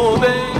我们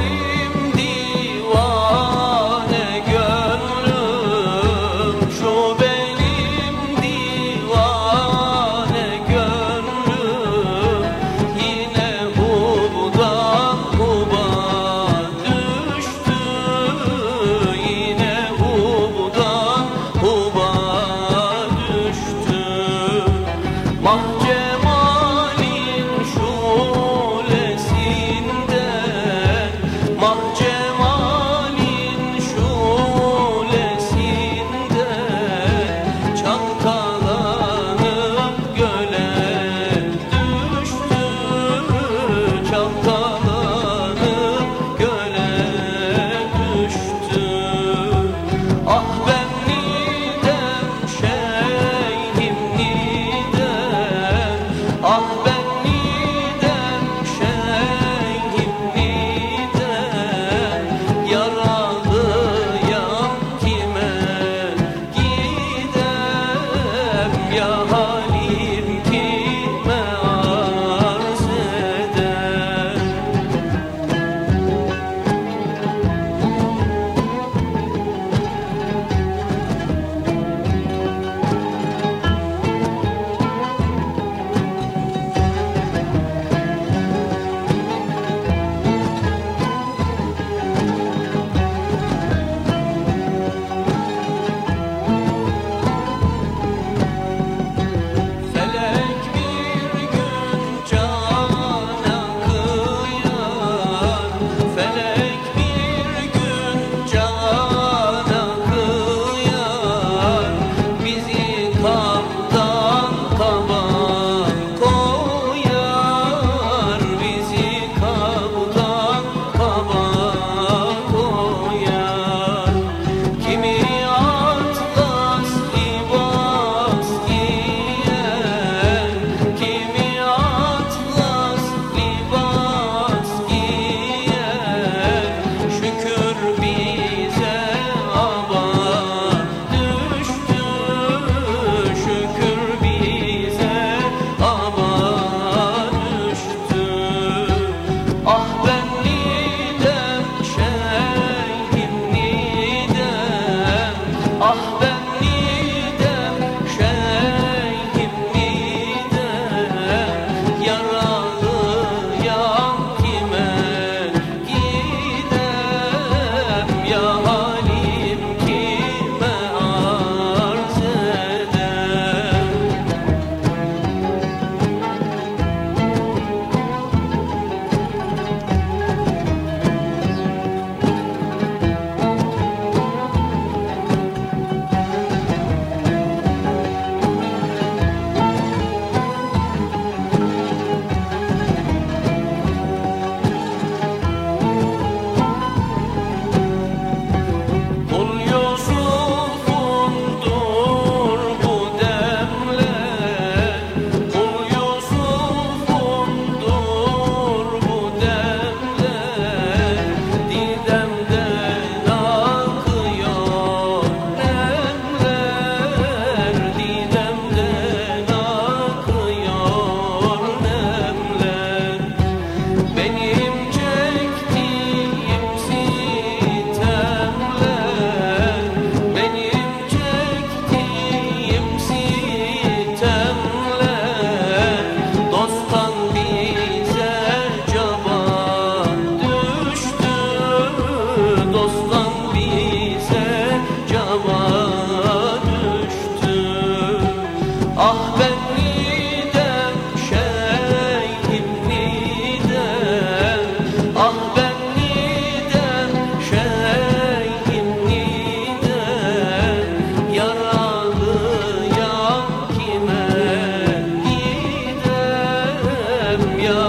bostan bize cava düştü. Ah ben nidem şeyhim nidem Ah ben nidem şeyhim nidem Yaralı yan kime gidem? Ya